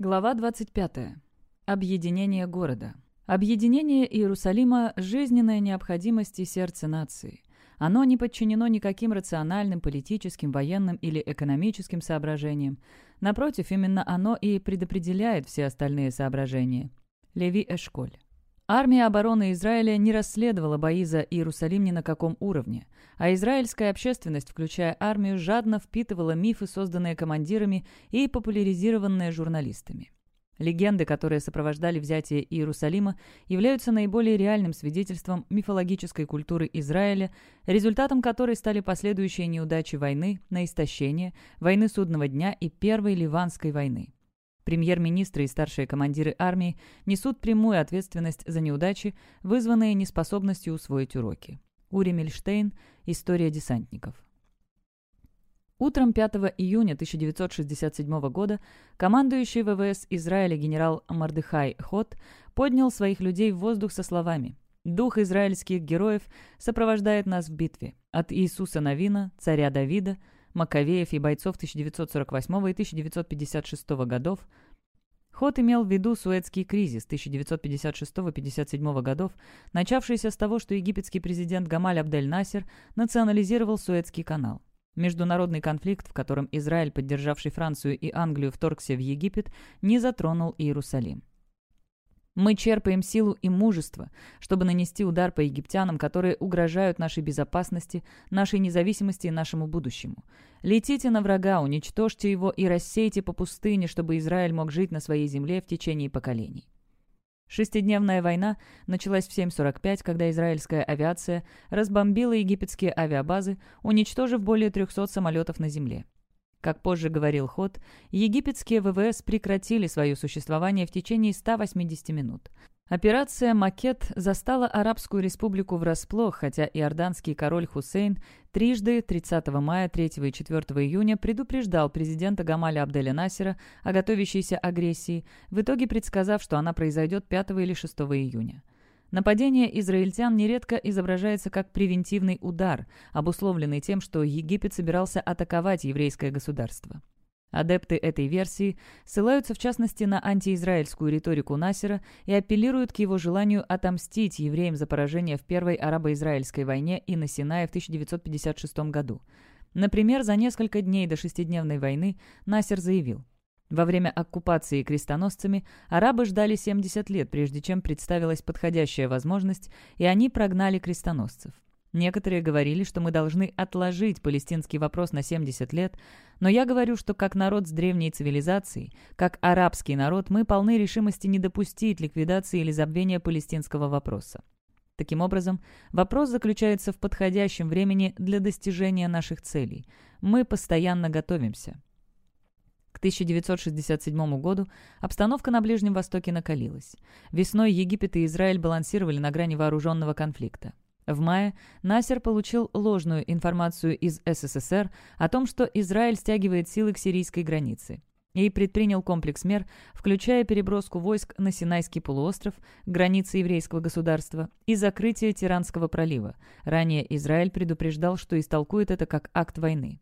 Глава 25. Объединение города. Объединение Иерусалима – жизненная необходимость и сердце нации. Оно не подчинено никаким рациональным, политическим, военным или экономическим соображениям. Напротив, именно оно и предопределяет все остальные соображения. Леви Эшколь. Армия обороны Израиля не расследовала бои за Иерусалим ни на каком уровне, а израильская общественность, включая армию, жадно впитывала мифы, созданные командирами и популяризированные журналистами. Легенды, которые сопровождали взятие Иерусалима, являются наиболее реальным свидетельством мифологической культуры Израиля, результатом которой стали последующие неудачи войны на истощение, войны Судного дня и Первой Ливанской войны. Премьер-министры и старшие командиры армии несут прямую ответственность за неудачи, вызванные неспособностью усвоить уроки. Ури Мильштейн «История десантников». Утром 5 июня 1967 года командующий ВВС Израиля генерал Мардыхай Хот поднял своих людей в воздух со словами «Дух израильских героев сопровождает нас в битве. От Иисуса Навина, царя Давида, Маковеев и бойцов 1948 и 1956 годов. Ход имел в виду Суэцкий кризис 1956-57 годов, начавшийся с того, что египетский президент Гамаль Абдель-Насер национализировал Суэцкий канал. Международный конфликт, в котором Израиль, поддержавший Францию и Англию, вторгся в Египет, не затронул Иерусалим. Мы черпаем силу и мужество, чтобы нанести удар по египтянам, которые угрожают нашей безопасности, нашей независимости и нашему будущему. Летите на врага, уничтожьте его и рассейте по пустыне, чтобы Израиль мог жить на своей земле в течение поколений. Шестидневная война началась в 7.45, когда израильская авиация разбомбила египетские авиабазы, уничтожив более 300 самолетов на земле. Как позже говорил Ход, египетские ВВС прекратили свое существование в течение 180 минут. Операция «Макет» застала Арабскую республику врасплох, хотя иорданский король Хусейн трижды 30 мая, 3 и 4 июня предупреждал президента Гамаля Абделя Насера о готовящейся агрессии, в итоге предсказав, что она произойдет 5 или 6 июня. Нападение израильтян нередко изображается как превентивный удар, обусловленный тем, что Египет собирался атаковать еврейское государство. Адепты этой версии ссылаются в частности на антиизраильскую риторику Насера и апеллируют к его желанию отомстить евреям за поражение в Первой арабо-израильской войне и на Синае в 1956 году. Например, за несколько дней до шестидневной войны Насер заявил – во время оккупации крестоносцами арабы ждали 70 лет, прежде чем представилась подходящая возможность, и они прогнали крестоносцев. Некоторые говорили, что мы должны отложить палестинский вопрос на 70 лет, но я говорю, что как народ с древней цивилизацией, как арабский народ, мы полны решимости не допустить ликвидации или забвения палестинского вопроса. Таким образом, вопрос заключается в подходящем времени для достижения наших целей. Мы постоянно готовимся. К 1967 году обстановка на Ближнем Востоке накалилась. Весной Египет и Израиль балансировали на грани вооруженного конфликта. В мае Насер получил ложную информацию из СССР о том, что Израиль стягивает силы к сирийской границе и предпринял комплекс мер, включая переброску войск на Синайский полуостров, границы еврейского государства и закрытие Тиранского пролива. Ранее Израиль предупреждал, что истолкует это как акт войны.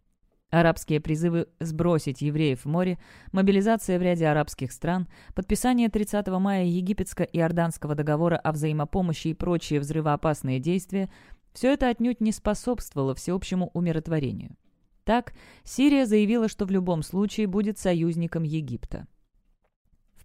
Арабские призывы сбросить евреев в море, мобилизация в ряде арабских стран, подписание 30 мая египетско-иорданского договора о взаимопомощи и прочие взрывоопасные действия – все это отнюдь не способствовало всеобщему умиротворению. Так, Сирия заявила, что в любом случае будет союзником Египта.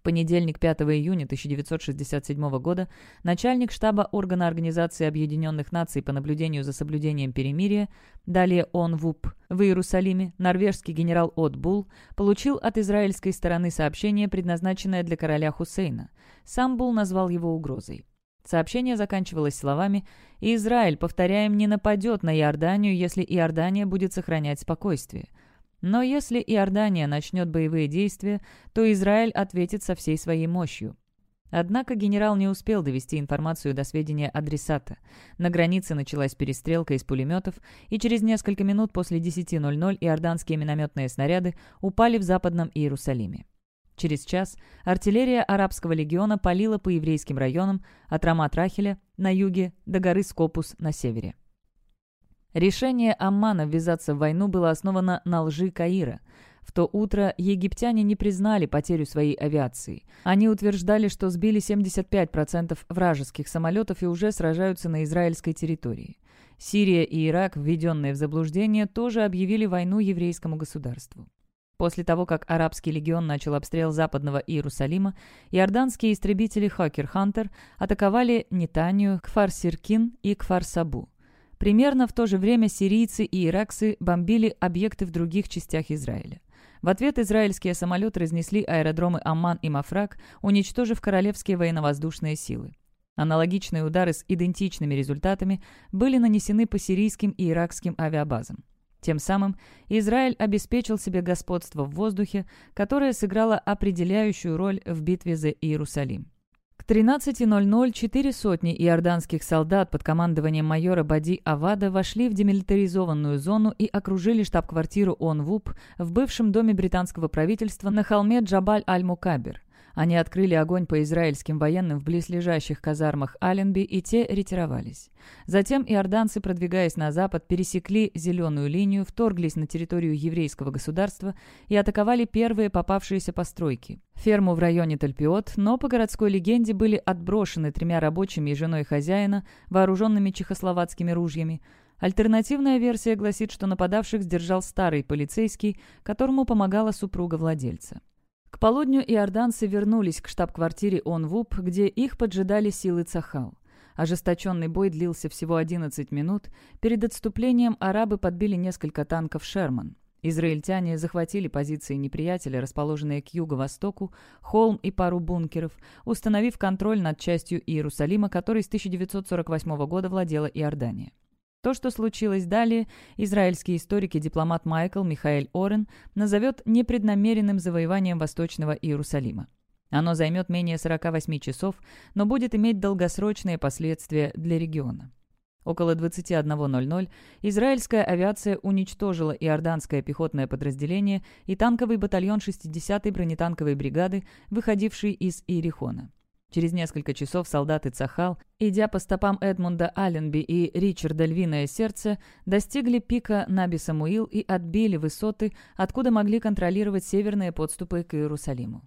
Понедельник, 5 июня 1967 года, начальник штаба органа Организации Объединенных Наций по наблюдению за соблюдением перемирия, далее ОНВУП, в Иерусалиме, норвежский генерал От Бул, получил от израильской стороны сообщение, предназначенное для короля Хусейна. Сам Бул назвал его угрозой. Сообщение заканчивалось словами «Израиль, повторяем, не нападет на Иорданию, если Иордания будет сохранять спокойствие». Но если Иордания начнет боевые действия, то Израиль ответит со всей своей мощью. Однако генерал не успел довести информацию до сведения адресата. На границе началась перестрелка из пулеметов, и через несколько минут после 10.00 иорданские минометные снаряды упали в западном Иерусалиме. Через час артиллерия арабского легиона палила по еврейским районам от Рамат-Рахеля на юге до горы Скопус на севере. Решение Аммана ввязаться в войну было основано на лжи Каира. В то утро египтяне не признали потерю своей авиации. Они утверждали, что сбили 75% вражеских самолетов и уже сражаются на израильской территории. Сирия и Ирак, введенные в заблуждение, тоже объявили войну еврейскому государству. После того, как арабский легион начал обстрел западного Иерусалима, иорданские истребители «Хокер Хантер» атаковали Нетанию, Кфар-Сиркин и Кфар-Сабу. Примерно в то же время сирийцы и иракцы бомбили объекты в других частях Израиля. В ответ израильские самолеты разнесли аэродромы Амман и Мафрак, уничтожив королевские военно-воздушные силы. Аналогичные удары с идентичными результатами были нанесены по сирийским и иракским авиабазам. Тем самым Израиль обеспечил себе господство в воздухе, которое сыграло определяющую роль в битве за Иерусалим. К 13.00 четыре сотни иорданских солдат под командованием майора Бади Авада вошли в демилитаризованную зону и окружили штаб-квартиру ОНВУП в бывшем доме британского правительства на холме Джабаль-Аль-Мукабер. Они открыли огонь по израильским военным в близлежащих казармах Аленби, и те ретировались. Затем иорданцы, продвигаясь на запад, пересекли зеленую линию, вторглись на территорию еврейского государства и атаковали первые попавшиеся постройки. Ферму в районе Тальпиот, но по городской легенде были отброшены тремя рабочими и женой хозяина, вооруженными чехословацкими ружьями. Альтернативная версия гласит, что нападавших сдержал старый полицейский, которому помогала супруга владельца. К полудню иорданцы вернулись к штаб-квартире ОНВУП, где их поджидали силы Цахал. Ожесточенный бой длился всего 11 минут. Перед отступлением арабы подбили несколько танков «Шерман». Израильтяне захватили позиции неприятеля, расположенные к юго-востоку, холм и пару бункеров, установив контроль над частью Иерусалима, которой с 1948 года владела Иордания. То, что случилось далее, израильский историк и дипломат Майкл Михаэль Орен назовет непреднамеренным завоеванием Восточного Иерусалима. Оно займет менее 48 часов, но будет иметь долгосрочные последствия для региона. Около 21.00 израильская авиация уничтожила иорданское пехотное подразделение и танковый батальон 60-й бронетанковой бригады, выходивший из Иерихона. Через несколько часов солдаты Цахал, идя по стопам Эдмунда Алленби и Ричарда Львиное Сердце, достигли пика Наби-Самуил и отбили высоты, откуда могли контролировать северные подступы к Иерусалиму.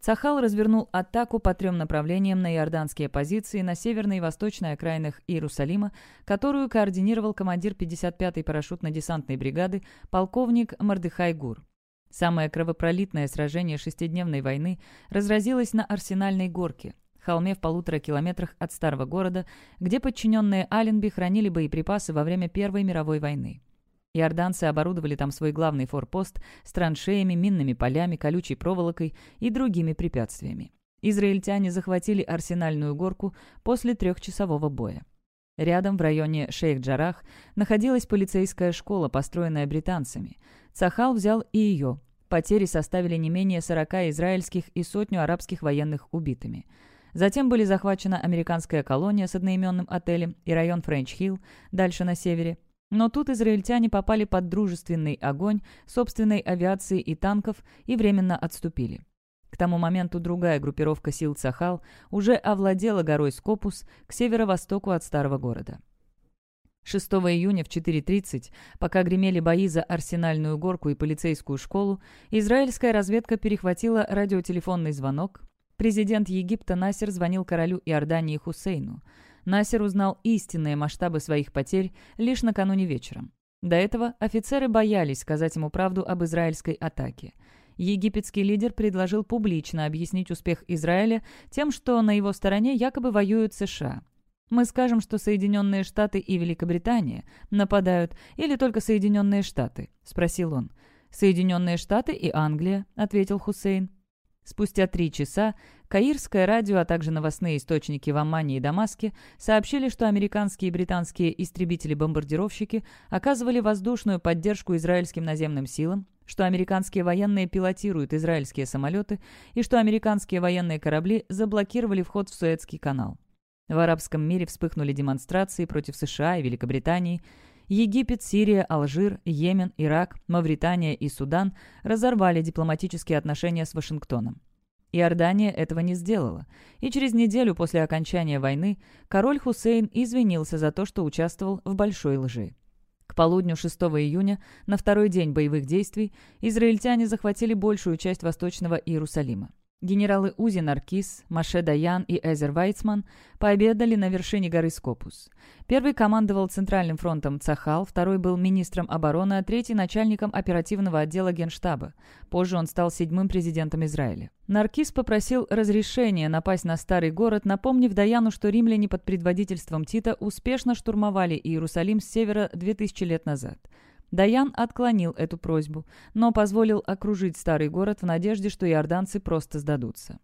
Цахал развернул атаку по трем направлениям на иорданские позиции на северной и восточной окраинах Иерусалима, которую координировал командир 55-й парашютно-десантной бригады полковник Мардыхай Гур. Самое кровопролитное сражение шестидневной войны разразилось на Арсенальной горке, холме в полутора километрах от старого города, где подчиненные Аленби хранили боеприпасы во время Первой мировой войны. Иорданцы оборудовали там свой главный форпост с траншеями, минными полями, колючей проволокой и другими препятствиями. Израильтяне захватили Арсенальную горку после трехчасового боя. Рядом, в районе Шейх-Джарах, находилась полицейская школа, построенная британцами. Цахал взял и ее, Потери составили не менее 40 израильских и сотню арабских военных убитыми. Затем были захвачена американская колония с одноименным отелем и район Френч-Хилл, дальше на севере. Но тут израильтяне попали под дружественный огонь собственной авиации и танков и временно отступили. К тому моменту другая группировка сил Цахал уже овладела горой Скопус к северо-востоку от старого города. 6 июня в 4.30, пока гремели бои за Арсенальную горку и полицейскую школу, израильская разведка перехватила радиотелефонный звонок. Президент Египта Насер звонил королю Иордании Хусейну. Насер узнал истинные масштабы своих потерь лишь накануне вечером. До этого офицеры боялись сказать ему правду об израильской атаке. Египетский лидер предложил публично объяснить успех Израиля тем, что на его стороне якобы воюют США – мы скажем, что Соединенные Штаты и Великобритания нападают, или только Соединенные Штаты?» – спросил он. «Соединенные Штаты и Англия», – ответил Хусейн. Спустя три часа Каирское радио, а также новостные источники в Аммане и Дамаске сообщили, что американские и британские истребители-бомбардировщики оказывали воздушную поддержку израильским наземным силам, что американские военные пилотируют израильские самолеты и что американские военные корабли заблокировали вход в Суэцкий канал. В арабском мире вспыхнули демонстрации против США и Великобритании. Египет, Сирия, Алжир, Йемен, Ирак, Мавритания и Судан разорвали дипломатические отношения с Вашингтоном. Иордания этого не сделала, и через неделю после окончания войны король Хусейн извинился за то, что участвовал в большой лжи. К полудню 6 июня, на второй день боевых действий, израильтяне захватили большую часть восточного Иерусалима. Генералы Узи Наркис, Маше Даян и Эзер Вайцман пообедали на вершине горы Скопус. Первый командовал Центральным фронтом Цахал, второй был министром обороны, а третий – начальником оперативного отдела Генштаба. Позже он стал седьмым президентом Израиля. Наркис попросил разрешения напасть на старый город, напомнив Даяну, что римляне под предводительством Тита успешно штурмовали Иерусалим с севера 2000 лет назад – Даян отклонил эту просьбу, но позволил окружить старый город в надежде, что иорданцы просто сдадутся.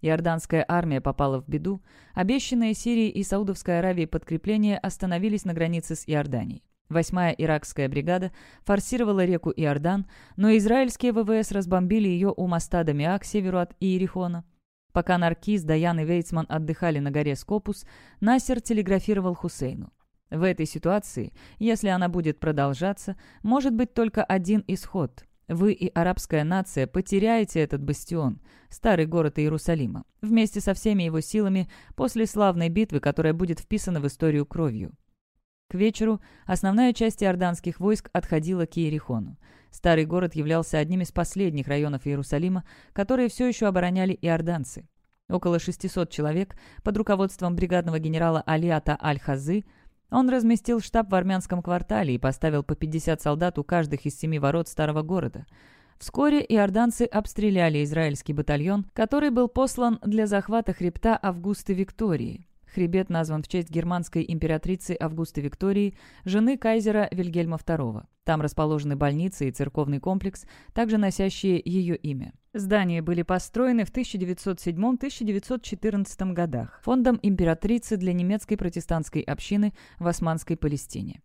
Иорданская армия попала в беду, обещанные Сирией и Саудовской Аравией подкрепления остановились на границе с Иорданией. Восьмая иракская бригада форсировала реку Иордан, но израильские ВВС разбомбили ее у моста Дамиа к северу от Иерихона. Пока Наркиз, Даян и Вейцман отдыхали на горе Скопус, Насер телеграфировал Хусейну. В этой ситуации, если она будет продолжаться, может быть только один исход. Вы и арабская нация потеряете этот бастион, старый город Иерусалима, вместе со всеми его силами после славной битвы, которая будет вписана в историю кровью. К вечеру основная часть иорданских войск отходила к Иерихону. Старый город являлся одним из последних районов Иерусалима, которые все еще обороняли иорданцы. Около 600 человек под руководством бригадного генерала Алиата Аль-Хазы – он разместил штаб в армянском квартале и поставил по 50 солдат у каждых из семи ворот старого города. Вскоре иорданцы обстреляли израильский батальон, который был послан для захвата хребта Августы Виктории. Хребет назван в честь германской императрицы Августы Виктории, жены кайзера Вильгельма II. Там расположены больницы и церковный комплекс, также носящие ее имя. Здания были построены в 1907-1914 годах фондом императрицы для немецкой протестантской общины в Османской Палестине.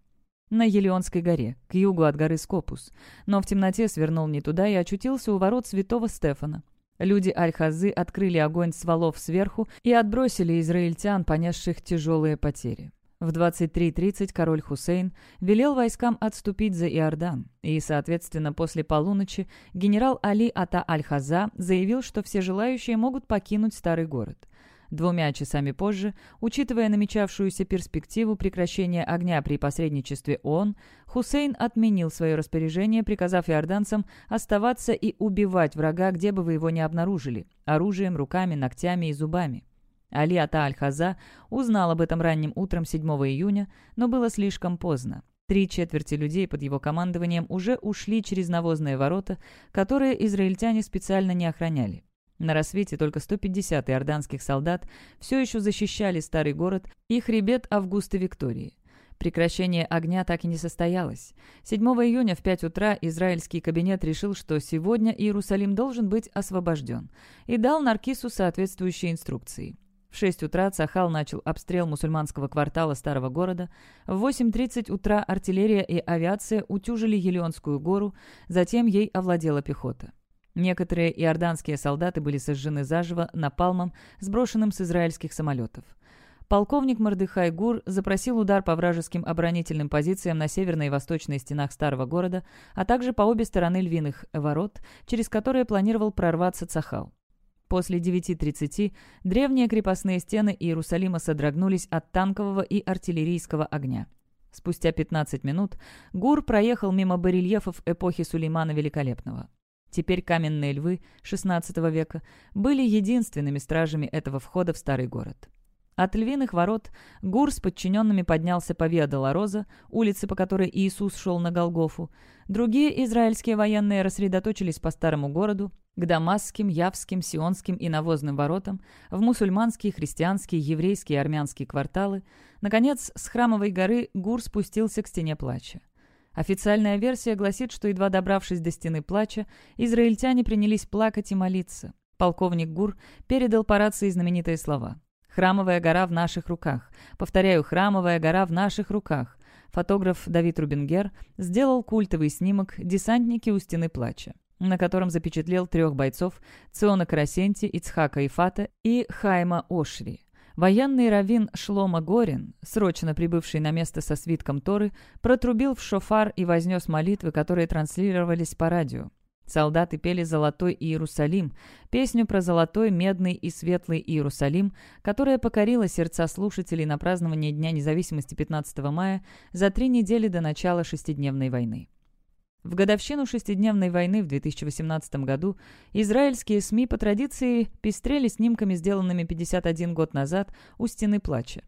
На Елеонской горе, к югу от горы Скопус, но в темноте свернул не туда и очутился у ворот святого Стефана. Люди Аль-Хазы открыли огонь с валов сверху и отбросили израильтян, понесших тяжелые потери. В 23.30 король Хусейн велел войскам отступить за Иордан, и, соответственно, после полуночи генерал Али Ата Аль-Хаза заявил, что все желающие могут покинуть старый город. Двумя часами позже, учитывая намечавшуюся перспективу прекращения огня при посредничестве ООН, Хусейн отменил свое распоряжение, приказав иорданцам оставаться и убивать врага, где бы вы его ни обнаружили – оружием, руками, ногтями и зубами. Али Ата Аль-Хаза узнал об этом ранним утром 7 июня, но было слишком поздно. Три четверти людей под его командованием уже ушли через навозные ворота, которые израильтяне специально не охраняли. На рассвете только 150 иорданских солдат все еще защищали старый город и хребет Августа Виктории. Прекращение огня так и не состоялось. 7 июня в 5 утра израильский кабинет решил, что сегодня Иерусалим должен быть освобожден, и дал Наркису соответствующие инструкции. В 6 утра Цахал начал обстрел мусульманского квартала старого города. В 8.30 утра артиллерия и авиация утюжили Елеонскую гору, затем ей овладела пехота. Некоторые иорданские солдаты были сожжены заживо напалмом, сброшенным с израильских самолетов. Полковник Мордыхай Гур запросил удар по вражеским оборонительным позициям на северной и восточной стенах старого города, а также по обе стороны львиных ворот, через которые планировал прорваться Цахал. После 9.30 древние крепостные стены Иерусалима содрогнулись от танкового и артиллерийского огня. Спустя 15 минут Гур проехал мимо барельефов эпохи Сулеймана Великолепного. Теперь каменные львы XVI века были единственными стражами этого входа в старый город. От львиных ворот Гур с подчиненными поднялся по Виа-Долороза, улице, по которой Иисус шел на Голгофу. Другие израильские военные рассредоточились по старому городу, к дамасским, явским, сионским и навозным воротам, в мусульманские, христианские, еврейские и армянские кварталы. Наконец, с храмовой горы Гур спустился к стене плача. Официальная версия гласит, что, едва добравшись до стены плача, израильтяне принялись плакать и молиться. Полковник Гур передал по рации знаменитые слова. «Храмовая гора в наших руках. Повторяю, храмовая гора в наших руках». Фотограф Давид Рубингер сделал культовый снимок «Десантники у стены плача», на котором запечатлел трех бойцов Циона Карасенти, Ицхака Ифата и Хайма Ошри. Военный раввин Шлома Горин, срочно прибывший на место со свитком Торы, протрубил в шофар и вознес молитвы, которые транслировались по радио. Солдаты пели «Золотой Иерусалим», песню про золотой, медный и светлый Иерусалим, которая покорила сердца слушателей на празднование Дня независимости 15 мая за три недели до начала шестидневной войны. В годовщину шестидневной войны в 2018 году израильские СМИ по традиции пестрели снимками, сделанными 51 год назад у Стены Плача.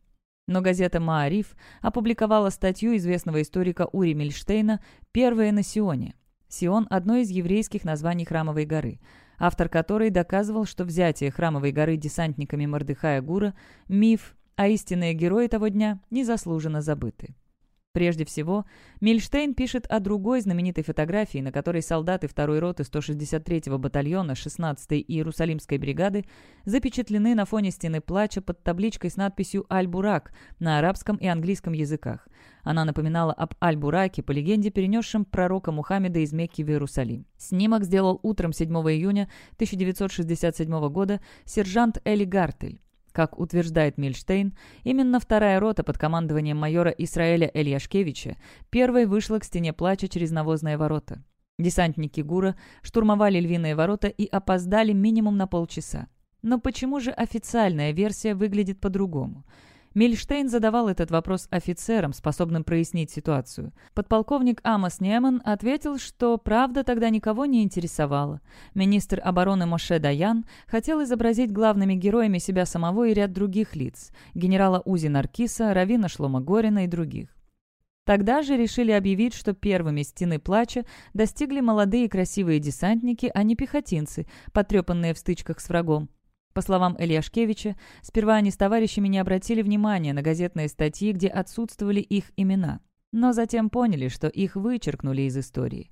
Но газета «Маариф» опубликовала статью известного историка Ури Мильштейна «Первое на Сионе». Сион – одно из еврейских названий Храмовой горы, автор которой доказывал, что взятие Храмовой горы десантниками Мордыхая Гура – миф, а истинные герои того дня незаслуженно забыты. Прежде всего, Мильштейн пишет о другой знаменитой фотографии, на которой солдаты 2-й роты 163-го батальона 16-й Иерусалимской бригады запечатлены на фоне стены плача под табличкой с надписью «Аль-Бурак» на арабском и английском языках. Она напоминала об Аль-Бураке, по легенде, перенесшем пророка Мухаммеда из Мекки в Иерусалим. Снимок сделал утром 7 июня 1967 года сержант Эли Гартель. Как утверждает Мильштейн, именно вторая рота под командованием майора Исраэля Эльяшкевича первой вышла к стене плача через навозные ворота. Десантники ГУРа штурмовали львиные ворота и опоздали минимум на полчаса. Но почему же официальная версия выглядит по-другому? Мильштейн задавал этот вопрос офицерам, способным прояснить ситуацию. Подполковник Амос Неман ответил, что правда тогда никого не интересовала. Министр обороны Моше Даян хотел изобразить главными героями себя самого и ряд других лиц – генерала Узи Наркиса, Равина Шлома Горина и других. Тогда же решили объявить, что первыми стены плача достигли молодые красивые десантники, а не пехотинцы, потрепанные в стычках с врагом. По словам Ильяшкевича, сперва они с товарищами не обратили внимания на газетные статьи, где отсутствовали их имена. Но затем поняли, что их вычеркнули из истории.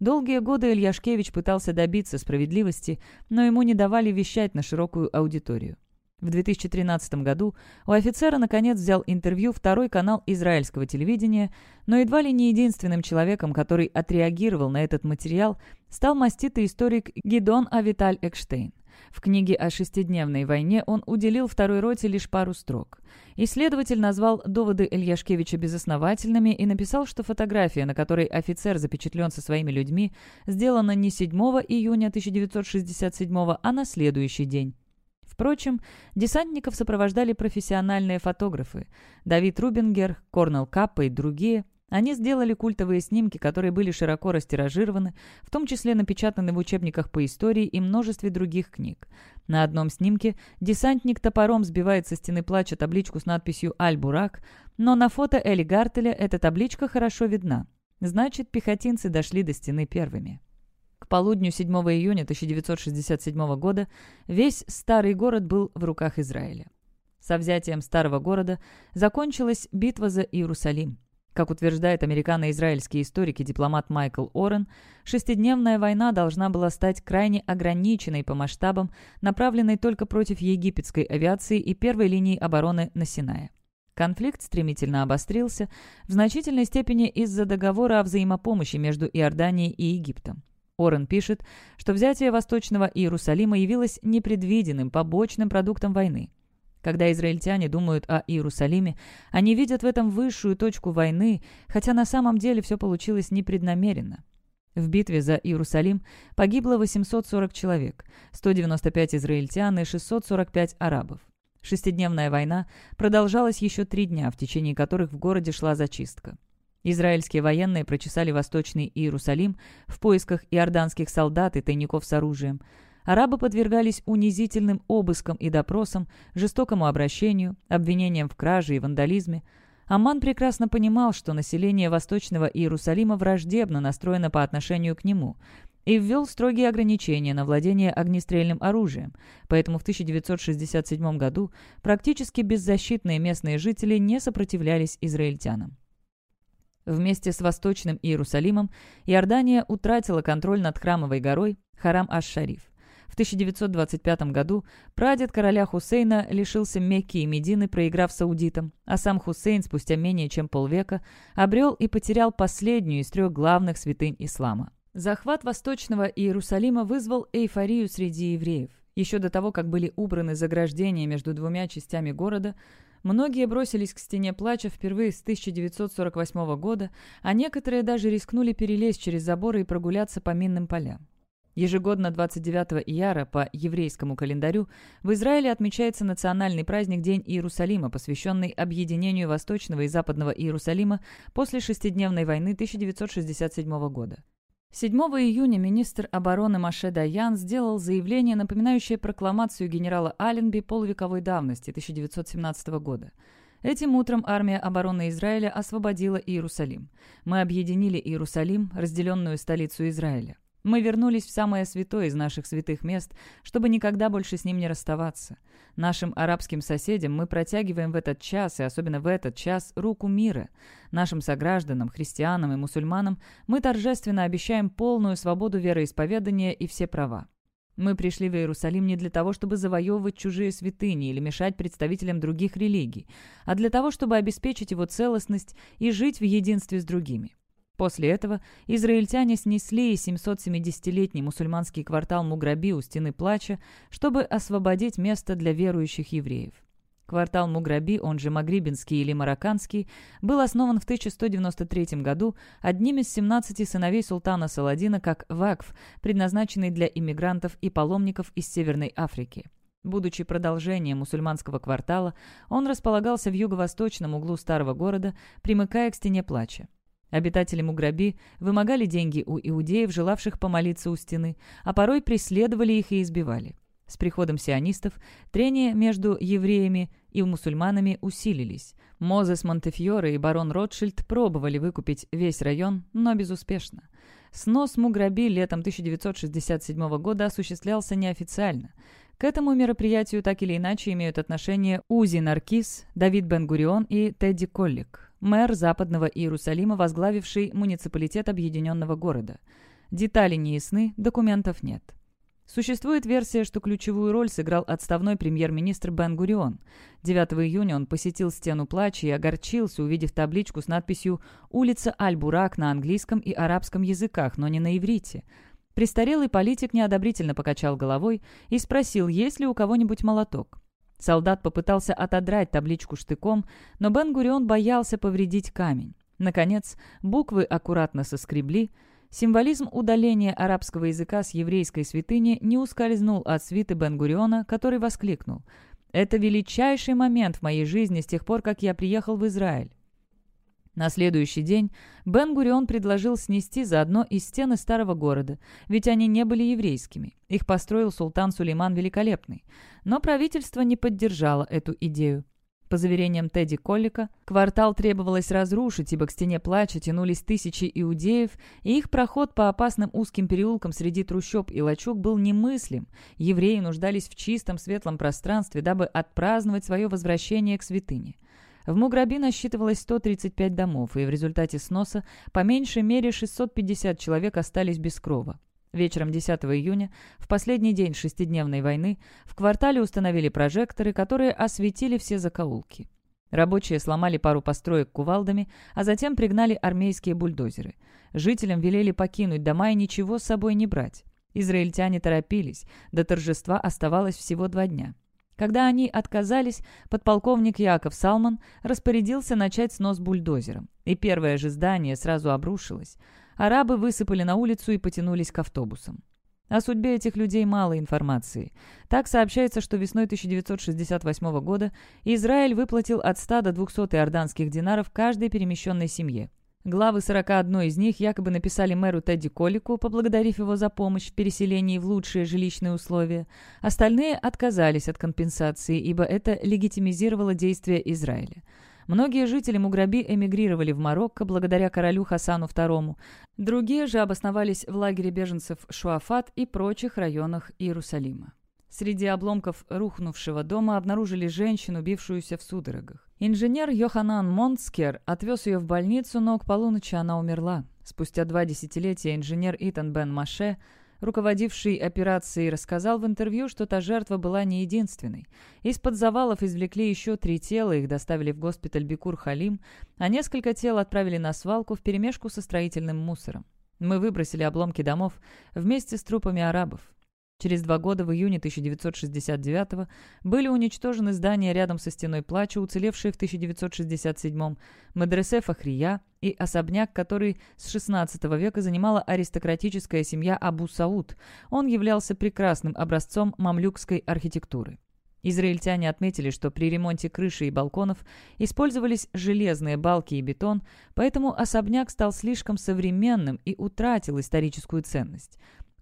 Долгие годы Ильяшкевич пытался добиться справедливости, но ему не давали вещать на широкую аудиторию. В 2013 году у офицера наконец взял интервью второй канал израильского телевидения, но едва ли не единственным человеком, который отреагировал на этот материал, стал маститый историк Гидон Авиталь Экштейн. В книге о шестидневной войне он уделил второй роте лишь пару строк. Исследователь назвал доводы Ильяшкевича безосновательными и написал, что фотография, на которой офицер запечатлен со своими людьми, сделана не 7 июня 1967, а на следующий день. Впрочем, десантников сопровождали профессиональные фотографы – Давид Рубингер, Корнел Каппа и другие – они сделали культовые снимки, которые были широко растиражированы, в том числе напечатаны в учебниках по истории и множестве других книг. На одном снимке десантник топором сбивает со стены плача табличку с надписью «Аль-Бурак», но на фото Эли Гартеля эта табличка хорошо видна. Значит, пехотинцы дошли до стены первыми. К полудню 7 июня 1967 года весь старый город был в руках Израиля. Со взятием старого города закончилась битва за Иерусалим. Как утверждает американо-израильский историк и дипломат Майкл Орен, шестидневная война должна была стать крайне ограниченной по масштабам, направленной только против египетской авиации и первой линии обороны на Синае. Конфликт стремительно обострился, в значительной степени из-за договора о взаимопомощи между Иорданией и Египтом. Орен пишет, что взятие Восточного Иерусалима явилось непредвиденным побочным продуктом войны. Когда израильтяне думают о Иерусалиме, они видят в этом высшую точку войны, хотя на самом деле все получилось непреднамеренно. В битве за Иерусалим погибло 840 человек, 195 израильтян и 645 арабов. Шестидневная война продолжалась еще три дня, в течение которых в городе шла зачистка. Израильские военные прочесали Восточный Иерусалим в поисках иорданских солдат и тайников с оружием – Арабы подвергались унизительным обыскам и допросам, жестокому обращению, обвинениям в краже и вандализме. Аман прекрасно понимал, что население Восточного Иерусалима враждебно настроено по отношению к нему и ввел строгие ограничения на владение огнестрельным оружием, поэтому в 1967 году практически беззащитные местные жители не сопротивлялись израильтянам. Вместе с Восточным Иерусалимом Иордания утратила контроль над Храмовой горой Харам Аш-Шариф. В 1925 году прадед короля Хусейна лишился Мекки и Медины, проиграв саудитам, а сам Хусейн спустя менее чем полвека обрел и потерял последнюю из трех главных святынь ислама. Захват Восточного Иерусалима вызвал эйфорию среди евреев. Еще до того, как были убраны заграждения между двумя частями города, Многие бросились к стене плача впервые с 1948 года, а некоторые даже рискнули перелезть через заборы и прогуляться по минным полям. Ежегодно 29 ияра по еврейскому календарю в Израиле отмечается национальный праздник День Иерусалима, посвященный объединению Восточного и Западного Иерусалима после шестидневной войны 1967 года. 7 июня министр обороны Маше Даян сделал заявление, напоминающее прокламацию генерала Алленби полувековой давности 1917 года. Этим утром армия обороны Израиля освободила Иерусалим. Мы объединили Иерусалим, разделенную столицу Израиля. Мы вернулись в самое святое из наших святых мест, чтобы никогда больше с ним не расставаться. Нашим арабским соседям мы протягиваем в этот час, и особенно в этот час, руку мира. Нашим согражданам, христианам и мусульманам мы торжественно обещаем полную свободу вероисповедания и все права. Мы пришли в Иерусалим не для того, чтобы завоевывать чужие святыни или мешать представителям других религий, а для того, чтобы обеспечить его целостность и жить в единстве с другими. После этого израильтяне снесли 770-летний мусульманский квартал Муграби у Стены Плача, чтобы освободить место для верующих евреев. Квартал Муграби, он же Магрибинский или Марокканский, был основан в 1193 году одним из 17 сыновей султана Саладина как вакф, предназначенный для иммигрантов и паломников из Северной Африки. Будучи продолжением мусульманского квартала, он располагался в юго-восточном углу старого города, примыкая к Стене Плача. Обитатели Муграби вымогали деньги у иудеев, желавших помолиться у стены, а порой преследовали их и избивали. С приходом сионистов трения между евреями и мусульманами усилились. Мозес Монтефьоре и барон Ротшильд пробовали выкупить весь район, но безуспешно. Снос Муграби летом 1967 года осуществлялся неофициально. К этому мероприятию так или иначе имеют отношение Узи Наркис, Давид Бен-Гурион и Тедди Коллик мэр Западного Иерусалима, возглавивший муниципалитет объединенного города. Детали не ясны, документов нет. Существует версия, что ключевую роль сыграл отставной премьер-министр Бен-Гурион. 9 июня он посетил стену плача и огорчился, увидев табличку с надписью «Улица Аль-Бурак» на английском и арабском языках, но не на иврите. Престарелый политик неодобрительно покачал головой и спросил, есть ли у кого-нибудь молоток. Солдат попытался отодрать табличку штыком, но Бен-Гурион боялся повредить камень. Наконец, буквы аккуратно соскребли. Символизм удаления арабского языка с еврейской святыни не ускользнул от свиты Бен-Гуриона, который воскликнул «Это величайший момент в моей жизни с тех пор, как я приехал в Израиль». На следующий день Бен-Гурион предложил снести заодно и стены старого города, ведь они не были еврейскими. Их построил султан Сулейман Великолепный. Но правительство не поддержало эту идею. По заверениям Тедди Коллика, квартал требовалось разрушить, ибо к стене плача тянулись тысячи иудеев, и их проход по опасным узким переулкам среди трущоб и лачуг был немыслим. Евреи нуждались в чистом светлом пространстве, дабы отпраздновать свое возвращение к святыне. В Муграби насчитывалось 135 домов, и в результате сноса по меньшей мере 650 человек остались без крова. Вечером 10 июня, в последний день шестидневной войны, в квартале установили прожекторы, которые осветили все закоулки. Рабочие сломали пару построек кувалдами, а затем пригнали армейские бульдозеры. Жителям велели покинуть дома и ничего с собой не брать. Израильтяне торопились, до торжества оставалось всего два дня. Когда они отказались, подполковник Яков Салман распорядился начать снос бульдозером, и первое же здание сразу обрушилось. Арабы высыпали на улицу и потянулись к автобусам. О судьбе этих людей мало информации. Так сообщается, что весной 1968 года Израиль выплатил от 100 до 200 иорданских динаров каждой перемещенной семье. Главы 41 из них якобы написали мэру Тедди Колику, поблагодарив его за помощь в переселении в лучшие жилищные условия. Остальные отказались от компенсации, ибо это легитимизировало действия Израиля. Многие жители Муграби эмигрировали в Марокко благодаря королю Хасану II. Другие же обосновались в лагере беженцев Шуафат и прочих районах Иерусалима. Среди обломков рухнувшего дома обнаружили женщину, бившуюся в судорогах. Инженер Йоханан Монтскер отвез ее в больницу, но к полуночи она умерла. Спустя два десятилетия инженер Итан Бен Маше, руководивший операцией, рассказал в интервью, что та жертва была не единственной. Из-под завалов извлекли еще три тела, их доставили в госпиталь Бекур-Халим, а несколько тел отправили на свалку вперемешку со строительным мусором. Мы выбросили обломки домов вместе с трупами арабов. Через два года, в июне 1969 были уничтожены здания рядом со Стеной Плача, уцелевшие в 1967-м, Медресе Фахрия и особняк, который с XVI века занимала аристократическая семья Абу Сауд. Он являлся прекрасным образцом мамлюкской архитектуры. Израильтяне отметили, что при ремонте крыши и балконов использовались железные балки и бетон, поэтому особняк стал слишком современным и утратил историческую ценность.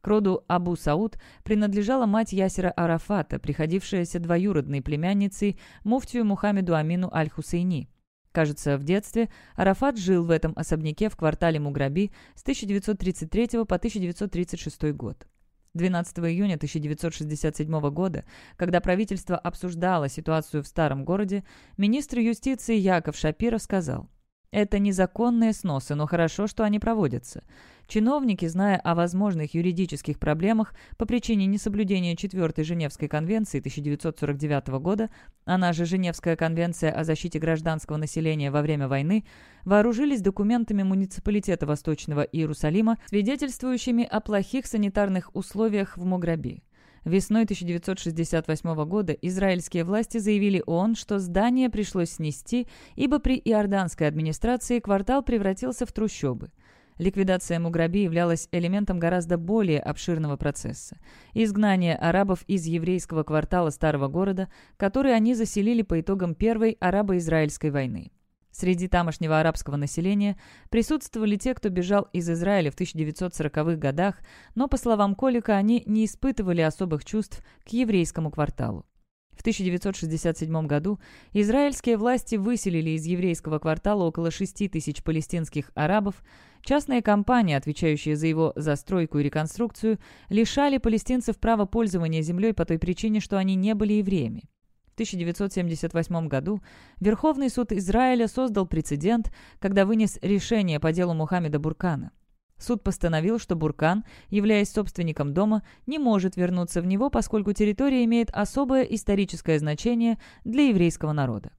К роду Абу Сауд принадлежала мать Ясера Арафата, приходившаяся двоюродной племянницей муфтию Мухаммеду Амину Аль-Хусейни. Кажется, в детстве Арафат жил в этом особняке в квартале Муграби с 1933 по 1936 год. 12 июня 1967 года, когда правительство обсуждало ситуацию в старом городе, министр юстиции Яков Шапиров сказал, «Это незаконные сносы, но хорошо, что они проводятся. Чиновники, зная о возможных юридических проблемах по причине несоблюдения 4 Женевской конвенции 1949 года, она же Женевская конвенция о защите гражданского населения во время войны, вооружились документами муниципалитета Восточного Иерусалима, свидетельствующими о плохих санитарных условиях в Муграби. Весной 1968 года израильские власти заявили ООН, что здание пришлось снести, ибо при иорданской администрации квартал превратился в трущобы – Ликвидация Муграби являлась элементом гораздо более обширного процесса. Изгнание арабов из еврейского квартала старого города, который они заселили по итогам Первой арабо-израильской войны. Среди тамошнего арабского населения присутствовали те, кто бежал из Израиля в 1940-х годах, но, по словам Колика, они не испытывали особых чувств к еврейскому кварталу. В 1967 году израильские власти выселили из еврейского квартала около 6 тысяч палестинских арабов. Частные компании, отвечающие за его застройку и реконструкцию, лишали палестинцев права пользования землей по той причине, что они не были евреями. В 1978 году Верховный суд Израиля создал прецедент, когда вынес решение по делу Мухаммеда Буркана. Суд постановил, что Буркан, являясь собственником дома, не может вернуться в него, поскольку территория имеет особое историческое значение для еврейского народа.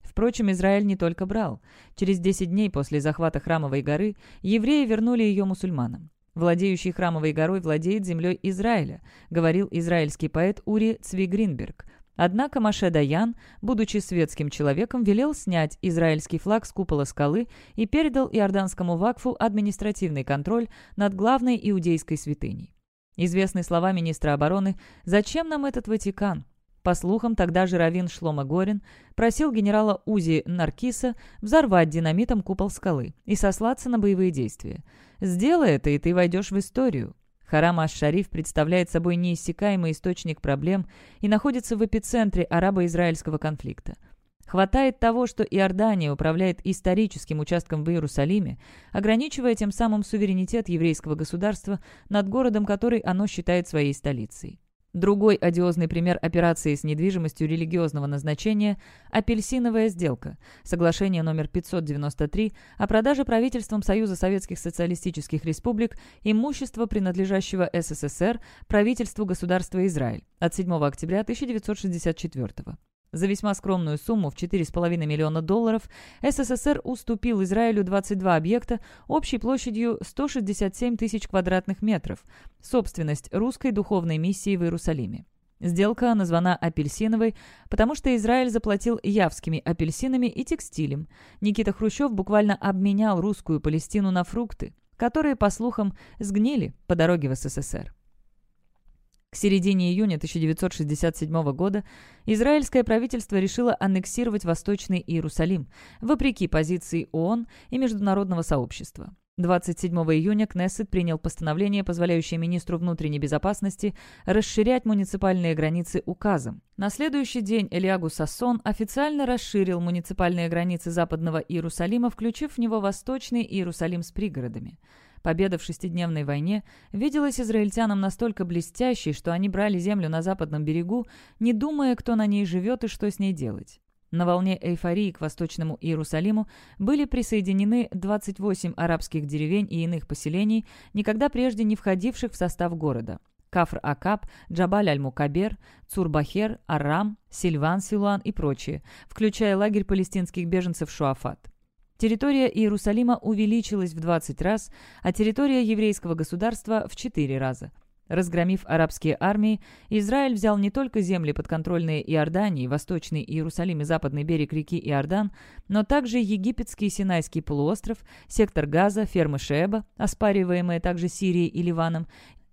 Впрочем, Израиль не только брал. Через 10 дней после захвата Храмовой горы евреи вернули ее мусульманам. «Владеющий Храмовой горой владеет землей Израиля», говорил израильский поэт Ури Цви Гринберг. Однако Маше Даян, будучи светским человеком, велел снять израильский флаг с купола скалы и передал иорданскому вакфу административный контроль над главной иудейской святыней. Известны слова министра обороны «Зачем нам этот Ватикан?». По слухам, тогда же Равин Шлома Горин просил генерала Узи Наркиса взорвать динамитом купол скалы и сослаться на боевые действия. «Сделай это, и ты войдешь в историю». Харам аш-Шариф представляет собой неиссякаемый источник проблем и находится в эпицентре арабо-израильского конфликта. Хватает того, что Иордания управляет историческим участком в Иерусалиме, ограничивая тем самым суверенитет еврейского государства над городом, который оно считает своей столицей. Другой одиозный пример операции с недвижимостью религиозного назначения – апельсиновая сделка, соглашение номер 593 о продаже правительством Союза Советских Социалистических Республик имущества, принадлежащего СССР, правительству государства Израиль от 7 октября 1964 года. За весьма скромную сумму в 4,5 миллиона долларов СССР уступил Израилю 22 объекта общей площадью 167 тысяч квадратных метров, собственность русской духовной миссии в Иерусалиме. Сделка названа апельсиновой, потому что Израиль заплатил явскими апельсинами и текстилем. Никита Хрущев буквально обменял русскую Палестину на фрукты, которые, по слухам, сгнили по дороге в СССР. К середине июня 1967 года израильское правительство решило аннексировать Восточный Иерусалим, вопреки позиции ООН и международного сообщества. 27 июня Кнессет принял постановление, позволяющее министру внутренней безопасности расширять муниципальные границы указом. На следующий день Элиагу Сассон официально расширил муниципальные границы Западного Иерусалима, включив в него Восточный Иерусалим с пригородами. Победа в шестидневной войне виделась израильтянам настолько блестящей, что они брали землю на западном берегу, не думая, кто на ней живет и что с ней делать. На волне эйфории к Восточному Иерусалиму были присоединены 28 арабских деревень и иных поселений, никогда прежде не входивших в состав города. Кафр-Акаб, Джабаль-Аль-Мукабер, Цурбахер, Арам, Сильван-Силуан и прочие, включая лагерь палестинских беженцев Шуафат. Территория Иерусалима увеличилась в 20 раз, а территория еврейского государства в 4 раза. Разгромив арабские армии, Израиль взял не только земли подконтрольные Иордании, Восточный Иерусалим и Западный берег реки Иордан, но также египетский Синайский полуостров, сектор Газа, фермы Шеба, оспариваемые также Сирией и Ливаном,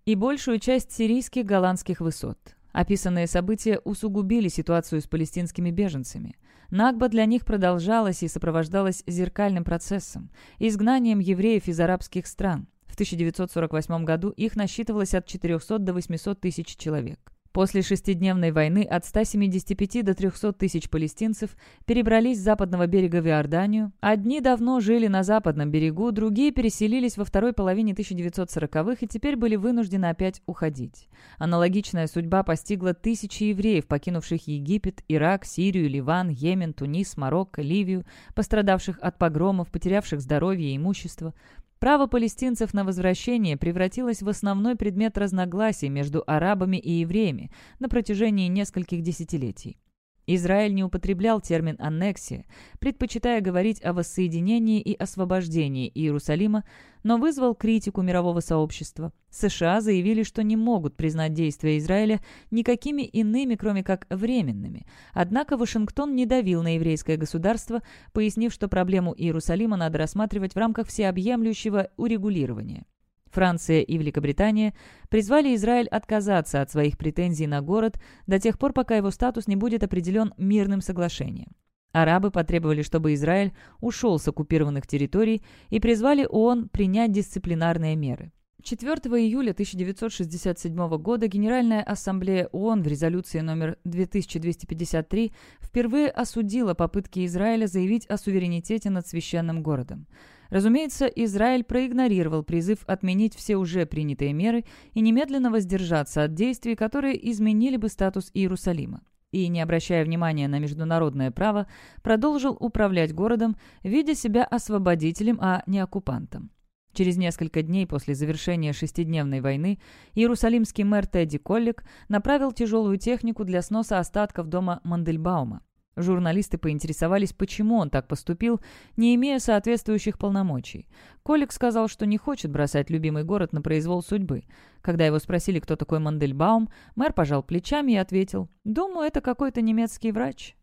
и большую часть сирийских голландских высот. Описанные события усугубили ситуацию с палестинскими беженцами. Нагба для них продолжалась и сопровождалась зеркальным процессом – изгнанием евреев из арабских стран. В 1948 году их насчитывалось от 400 до 800 тысяч человек. После шестидневной войны от 175 до 300 тысяч палестинцев перебрались с западного берега в Иорданию. Одни давно жили на западном берегу, другие переселились во второй половине 1940-х и теперь были вынуждены опять уходить. Аналогичная судьба постигла тысячи евреев, покинувших Египет, Ирак, Сирию, Ливан, Йемен, Тунис, Марокко, Ливию, пострадавших от погромов, потерявших здоровье и имущество. Право палестинцев на возвращение превратилось в основной предмет разногласий между арабами и евреями на протяжении нескольких десятилетий. Израиль не употреблял термин «аннексия», предпочитая говорить о воссоединении и освобождении Иерусалима, но вызвал критику мирового сообщества. США заявили, что не могут признать действия Израиля никакими иными, кроме как временными. Однако Вашингтон не давил на еврейское государство, пояснив, что проблему Иерусалима надо рассматривать в рамках всеобъемлющего урегулирования. Франция и Великобритания призвали Израиль отказаться от своих претензий на город до тех пор, пока его статус не будет определен мирным соглашением. Арабы потребовали, чтобы Израиль ушел с оккупированных территорий и призвали ООН принять дисциплинарные меры. 4 июля 1967 года Генеральная ассамблея ООН в резолюции номер 2253 впервые осудила попытки Израиля заявить о суверенитете над священным городом. Разумеется, Израиль проигнорировал призыв отменить все уже принятые меры и немедленно воздержаться от действий, которые изменили бы статус Иерусалима. И, не обращая внимания на международное право, продолжил управлять городом, видя себя освободителем, а не оккупантом. Через несколько дней после завершения шестидневной войны иерусалимский мэр Тедди Коллик направил тяжелую технику для сноса остатков дома Мандельбаума. Журналисты поинтересовались, почему он так поступил, не имея соответствующих полномочий. Колик сказал, что не хочет бросать любимый город на произвол судьбы. Когда его спросили, кто такой Мандельбаум, мэр пожал плечами и ответил, «Думаю, это какой-то немецкий врач».